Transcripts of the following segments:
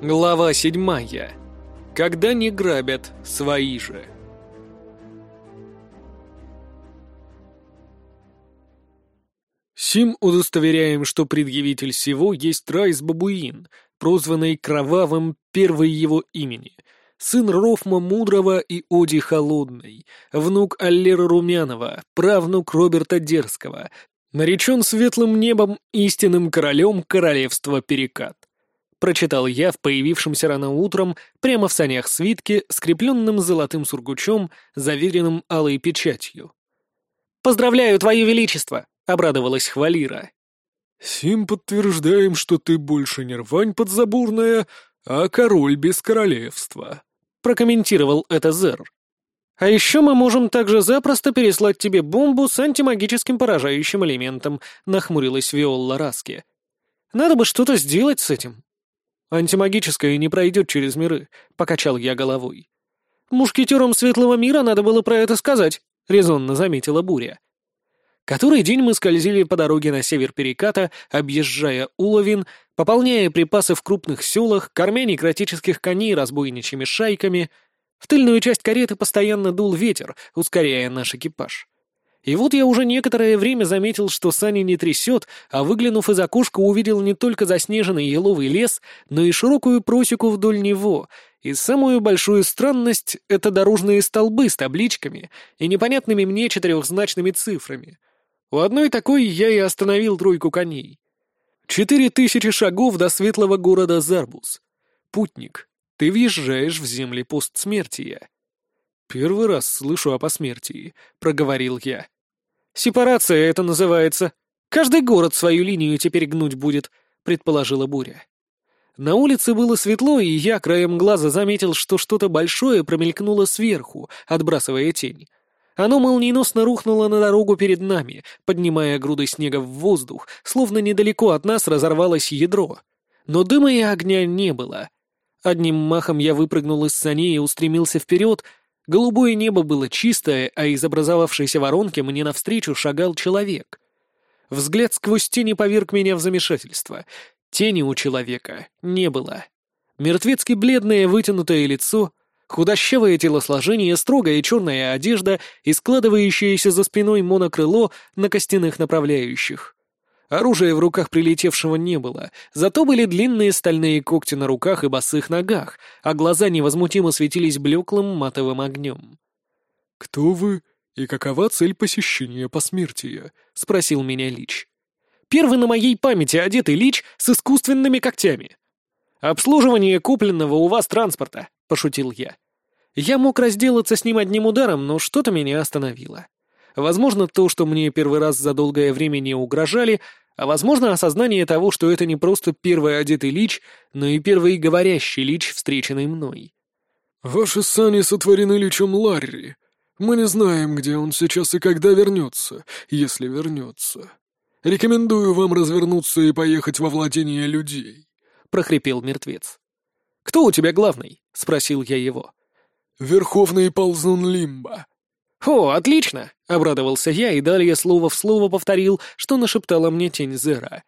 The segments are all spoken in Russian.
Глава седьмая. Когда не грабят свои же. Сим удостоверяем, что предъявитель всего есть Райс Бабуин, прозванный Кровавым первой его имени, сын Рофма Мудрого и Оди Холодной, внук Аллера Румянова, правнук Роберта Дерзкого, наречен светлым небом истинным королем королевства Перекат. Прочитал я в появившемся рано утром прямо в санях свитке, скрепленным золотым сургучом, заверенным алой печатью. «Поздравляю, Твое Величество!» — обрадовалась Хвалира. «Сим подтверждаем, что ты больше не рвань подзаборная, а король без королевства», — прокомментировал это Зер. «А еще мы можем также запросто переслать тебе бомбу с антимагическим поражающим элементом», — нахмурилась Виолла Раски. «Надо бы что-то сделать с этим». «Антимагическое не пройдет через миры», — покачал я головой. «Мушкетерам Светлого Мира надо было про это сказать», — резонно заметила Буря. Который день мы скользили по дороге на север Переката, объезжая Уловин, пополняя припасы в крупных селах, кормя некротических коней разбойничьими шайками. В тыльную часть кареты постоянно дул ветер, ускоряя наш экипаж. И вот я уже некоторое время заметил, что сани не трясет, а выглянув из окошка, увидел не только заснеженный еловый лес, но и широкую просеку вдоль него. И самую большую странность — это дорожные столбы с табличками и непонятными мне четырехзначными цифрами — у одной такой я и остановил тройку коней. Четыре тысячи шагов до светлого города Зарбус. Путник, ты въезжаешь в земли постсмертия. Первый раз слышу о посмертии, проговорил я. Сепарация это называется. Каждый город свою линию теперь гнуть будет, предположила Буря. На улице было светло, и я краем глаза заметил, что что-то большое промелькнуло сверху, отбрасывая тень. Оно молниеносно рухнуло на дорогу перед нами, поднимая груды снега в воздух, словно недалеко от нас разорвалось ядро. Но дыма и огня не было. Одним махом я выпрыгнул из саней и устремился вперед. Голубое небо было чистое, а из образовавшейся воронки мне навстречу шагал человек. Взгляд сквозь тени поверг меня в замешательство. Тени у человека не было. Мертвецки бледное вытянутое лицо, Худощавое телосложение, строгая черная одежда и складывающееся за спиной монокрыло на костяных направляющих. Оружия в руках прилетевшего не было, зато были длинные стальные когти на руках и босых ногах, а глаза невозмутимо светились блеклым матовым огнем. «Кто вы и какова цель посещения посмертия?» — спросил меня Лич. «Первый на моей памяти одетый Лич с искусственными когтями. Обслуживание купленного у вас транспорта. — пошутил я. Я мог разделаться с ним одним ударом, но что-то меня остановило. Возможно, то, что мне первый раз за долгое время не угрожали, а возможно, осознание того, что это не просто первый одетый лич, но и первый говорящий лич, встреченный мной. «Ваши сани сотворены личом Ларри. Мы не знаем, где он сейчас и когда вернется, если вернется. Рекомендую вам развернуться и поехать во владение людей», — прохрипел мертвец. «Кто у тебя главный?» — спросил я его. «Верховный ползун Лимба». «О, отлично!» — обрадовался я и далее слово в слово повторил, что нашептала мне тень Зера.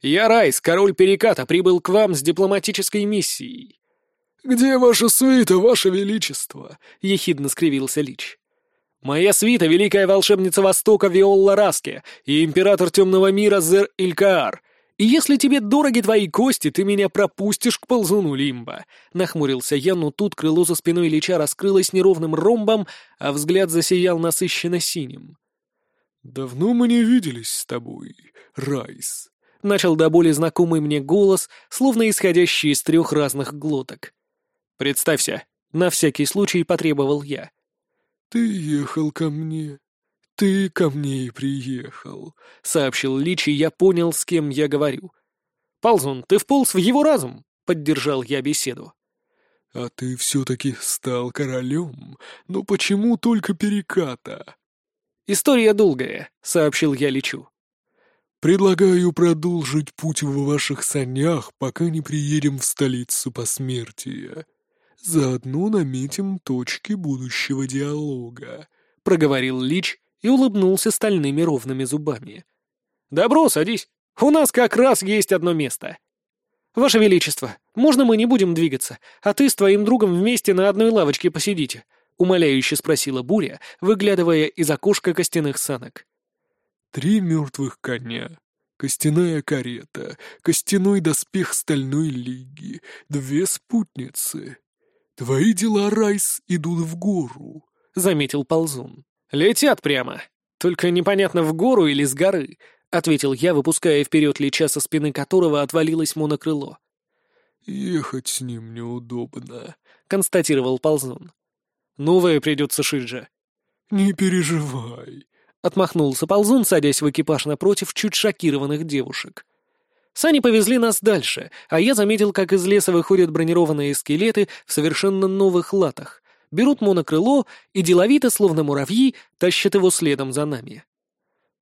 «Я Райс, король Переката, прибыл к вам с дипломатической миссией». «Где ваша свита, ваше величество?» — ехидно скривился Лич. «Моя свита — великая волшебница Востока Виолла Раске и император Темного мира Зер Илькаар, и если тебе дороги твои кости, ты меня пропустишь к ползуну Лимба. Нахмурился я, но тут крыло за спиной Лича раскрылось неровным ромбом, а взгляд засиял насыщенно синим. «Давно мы не виделись с тобой, Райс», — начал до боли знакомый мне голос, словно исходящий из трех разных глоток. «Представься», — на всякий случай потребовал я. «Ты ехал ко мне», «Ты ко мне приехал», — сообщил Лич, и я понял, с кем я говорю. «Ползун, ты вполз в его разум», — поддержал я беседу. «А ты все-таки стал королем? Но почему только переката?» «История долгая», — сообщил я Личу. «Предлагаю продолжить путь в ваших санях, пока не приедем в столицу посмертия. Заодно наметим точки будущего диалога», — проговорил Лич, и улыбнулся стальными ровными зубами. «Добро, садись. У нас как раз есть одно место». «Ваше Величество, можно мы не будем двигаться, а ты с твоим другом вместе на одной лавочке посидите?» — умоляюще спросила Буря, выглядывая из окошка костяных санок. «Три мертвых коня, костяная карета, костяной доспех Стальной Лиги, две спутницы. Твои дела, Райс, идут в гору», — заметил ползун. «Летят прямо. Только непонятно, в гору или с горы», — ответил я, выпуская вперед леча, со спины которого отвалилось монокрыло. «Ехать с ним неудобно», — констатировал ползун. «Новое придется шить же». «Не переживай», — отмахнулся ползун, садясь в экипаж напротив чуть шокированных девушек. Сани повезли нас дальше, а я заметил, как из леса выходят бронированные скелеты в совершенно новых латах, берут монокрыло и деловито, словно муравьи, тащат его следом за нами.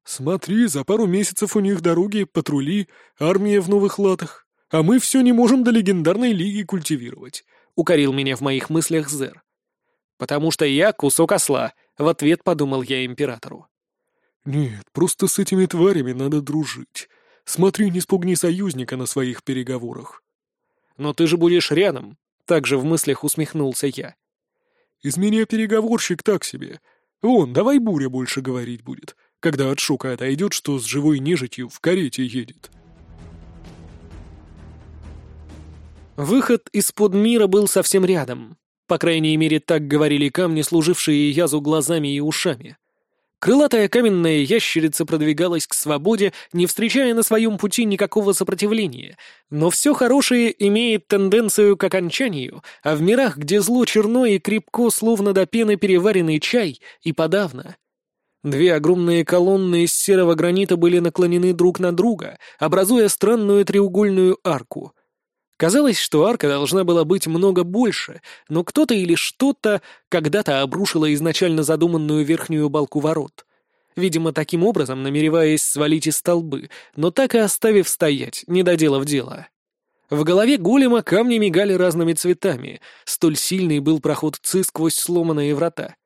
«Смотри, за пару месяцев у них дороги, патрули, армия в новых латах, а мы все не можем до легендарной лиги культивировать», — укорил меня в моих мыслях Зер. «Потому что я кусок осла», — в ответ подумал я императору. «Нет, просто с этими тварями надо дружить. Смотри, не спугни союзника на своих переговорах». «Но ты же будешь рядом», — также в мыслях усмехнулся я. «Из меня переговорщик так себе. Вон, давай Буря больше говорить будет когда от шока отойдет, что с живой нежитью в карете едет. Выход из-под мира был совсем рядом. По крайней мере, так говорили камни, служившие Язу глазами и ушами. Крылатая каменная ящерица продвигалась к свободе, не встречая на своем пути никакого сопротивления. Но все хорошее имеет тенденцию к окончанию, а в мирах, где зло черно и крепко, словно до пены переваренный чай, и подавно. Две огромные колонны из серого гранита были наклонены друг на друга, образуя странную треугольную арку. Казалось, что арка должна была быть много больше, но кто-то или что-то когда-то обрушило изначально задуманную верхнюю балку ворот. Видимо, таким образом намереваясь свалить из столбы, но так и оставив стоять, не доделав дело. В голове голема камни мигали разными цветами, столь сильный был проход ци сквозь сломанные врата.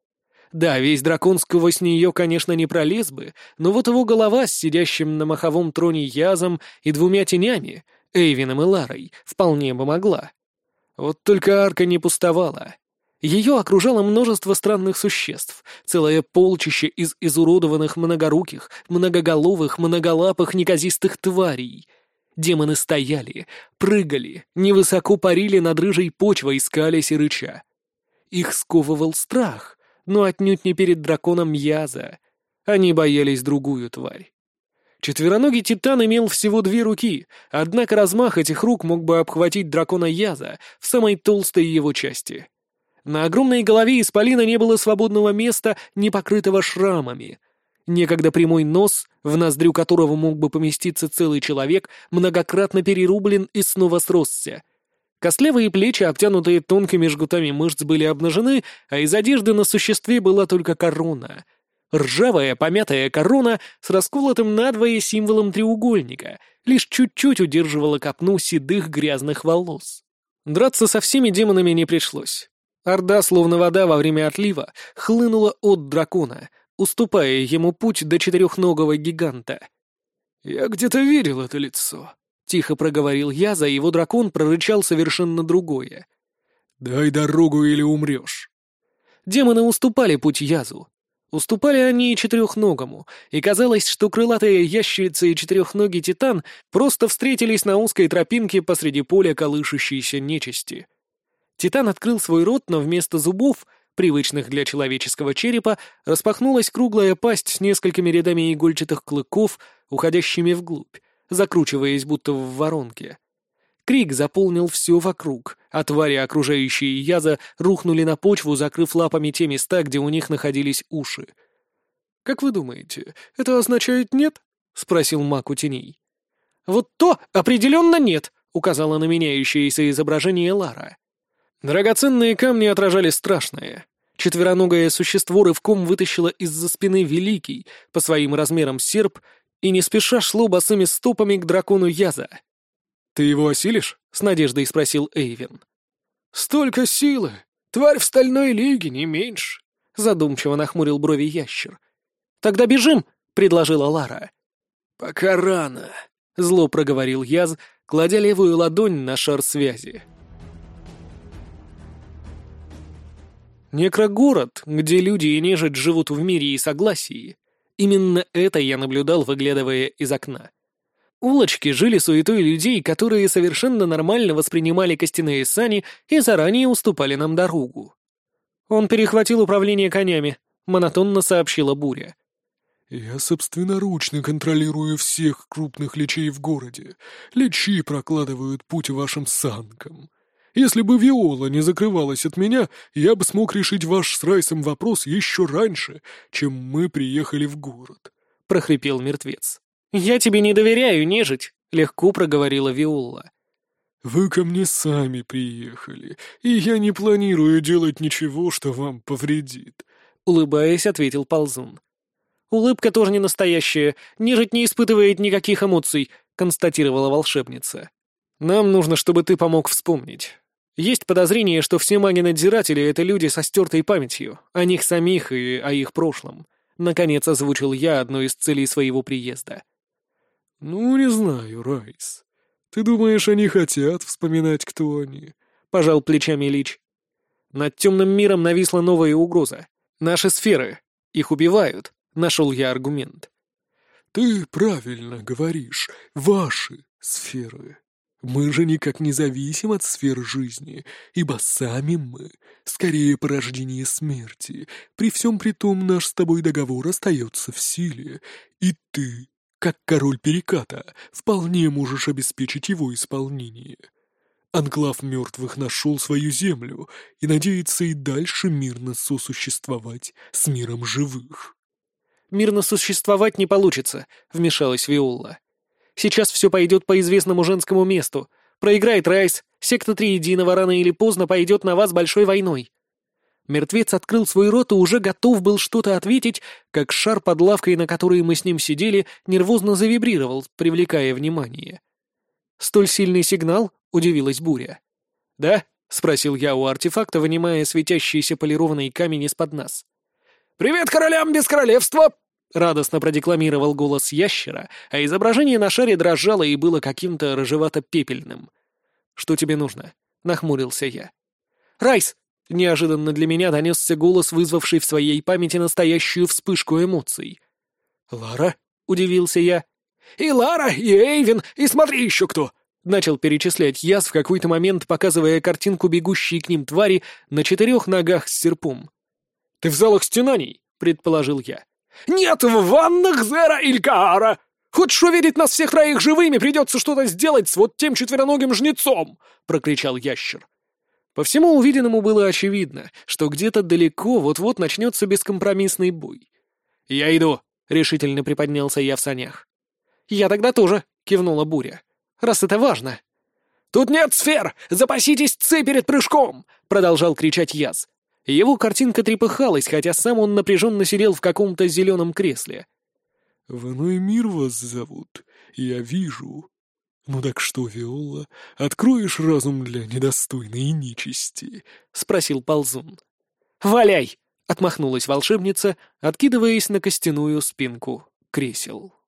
Да, весь дракон сквозь нее, конечно, не пролез бы, но вот его голова с сидящим на маховом троне Язом и двумя тенями, Эйвином и Ларой, вполне бы могла. Вот только арка не пустовала. Ее окружало множество странных существ, целое полчище из изуродованных многоруких, многоголовых, многолапых, неказистых тварей. Демоны стояли, прыгали, невысоко парили над рыжей почвой, искались и рыча. Их сковывал страх, но отнюдь не перед драконом Яза. Они боялись другую тварь. Четвероногий титан имел всего две руки, однако размах этих рук мог бы обхватить дракона Яза в самой толстой его части. На огромной голове исполина не было свободного места, не покрытого шрамами. Некогда прямой нос, в ноздрю которого мог бы поместиться целый человек, многократно перерублен и снова сросся. Костлявые плечи, обтянутые тонкими жгутами мышц, были обнажены, а из одежды на существе была только корона. Ржавая, помятая корона с расколотым надвое символом треугольника лишь чуть-чуть удерживала копну седых грязных волос. Драться со всеми демонами не пришлось. Орда, словно вода во время отлива, хлынула от дракона, уступая ему путь до четырехногого гиганта. «Я где-то видел это лицо», Тихо проговорил я, за его дракон прорычал совершенно другое. «Дай дорогу или умрешь». Демоны уступали путь Язу. Уступали они и четырехногому, и казалось, что крылатая ящерица и четырехногий титан просто встретились на узкой тропинке посреди поля колышущейся нечисти. Титан открыл свой рот, но вместо зубов, привычных для человеческого черепа, распахнулась круглая пасть с несколькими рядами игольчатых клыков, уходящими вглубь закручиваясь будто в воронке. Крик заполнил все вокруг, а твари, окружающие Яза, рухнули на почву, закрыв лапами те места, где у них находились уши. «Как вы думаете, это означает нет?» — спросил маг у теней. «Вот то определенно нет!» — указала на меняющееся изображение Лара. Драгоценные камни отражали страшное. Четвероногое существо рывком вытащило из-за спины великий, по своим размерам серп, и не спеша шло босыми стопами к дракону Яза. «Ты его осилишь?» — с надеждой спросил Эйвен. «Столько силы! Тварь в стальной лиге, не меньше!» — задумчиво нахмурил брови ящер. «Тогда бежим!» — предложила Лара. «Пока рано!» — зло проговорил Яз, кладя левую ладонь на шар связи. Некрогород, где люди и нежить живут в мире и согласии. Именно это я наблюдал, выглядывая из окна. Улочки жили суетой людей, которые совершенно нормально воспринимали костяные сани и заранее уступали нам дорогу. Он перехватил управление конями, монотонно сообщила Буря. «Я собственноручно контролирую всех крупных лечей в городе. Лечи прокладывают путь вашим санкам. Если бы Виола не закрывалась от меня, я бы смог решить ваш с Райсом вопрос еще раньше, чем мы приехали в город», — прохрипел мертвец. «Я тебе не доверяю, нежить», — легко проговорила Виола. «Вы ко мне сами приехали, и я не планирую делать ничего, что вам повредит», — улыбаясь, ответил Ползун. «Улыбка тоже не настоящая, нежить не испытывает никаких эмоций», — констатировала волшебница. «Нам нужно, чтобы ты помог вспомнить. Есть подозрение, что все маги-надзиратели — это люди со стертой памятью, о них самих и о их прошлом. Наконец озвучил я одну из целей своего приезда. «Ну, не знаю, Райс. Ты думаешь, они хотят вспоминать, кто они?» — пожал плечами Лич. «Над темным миром нависла новая угроза. Наши сферы. Их убивают», — нашел я аргумент. «Ты правильно говоришь. Ваши сферы», мы же никак не зависим от сфер жизни, ибо сами мы — скорее порождение смерти. При всем при том наш с тобой договор остается в силе, и ты, как король переката, вполне можешь обеспечить его исполнение. Анклав мертвых нашел свою землю и надеется и дальше мирно сосуществовать с миром живых. «Мирно существовать не получится», — вмешалась Виола. Сейчас все пойдет по известному женскому месту. Проиграет Райс, секта Триединого рано или поздно пойдет на вас большой войной». Мертвец открыл свой рот и уже готов был что-то ответить, как шар под лавкой, на которой мы с ним сидели, нервозно завибрировал, привлекая внимание. «Столь сильный сигнал?» — удивилась Буря. «Да?» — спросил я у артефакта, вынимая светящийся полированный камень из-под нас. «Привет королям без королевства!» — радостно продекламировал голос ящера, а изображение на шаре дрожало и было каким-то рыжевато-пепельным. «Что тебе нужно?» — нахмурился я. «Райс!» — неожиданно для меня донесся голос, вызвавший в своей памяти настоящую вспышку эмоций. «Лара?» — удивился я. «И Лара, и Эйвин, и смотри еще кто!» Начал перечислять Яс в какой-то момент, показывая картинку бегущей к ним твари на четырех ногах с серпом. «Ты в залах стенаний?» — предположил я. «Нет в ваннах Зера Илькаара! Хочешь увидеть нас всех троих живыми, придется что-то сделать с вот тем четвероногим жнецом!» — прокричал ящер. По всему увиденному было очевидно, что где-то далеко вот-вот начнется бескомпромиссный бой. «Я иду», — решительно приподнялся я в санях. «Я тогда тоже», — кивнула Буря. «Раз это важно». «Тут нет сфер! Запаситесь ци перед прыжком!» — продолжал кричать Яз. Его картинка трепыхалась, хотя сам он напряженно сидел в каком-то зеленом кресле. «В иной мир вас зовут, я вижу. Ну так что, Виола, откроешь разум для недостойной нечисти?» — спросил Ползун. «Валяй!» — отмахнулась волшебница, откидываясь на костяную спинку кресел.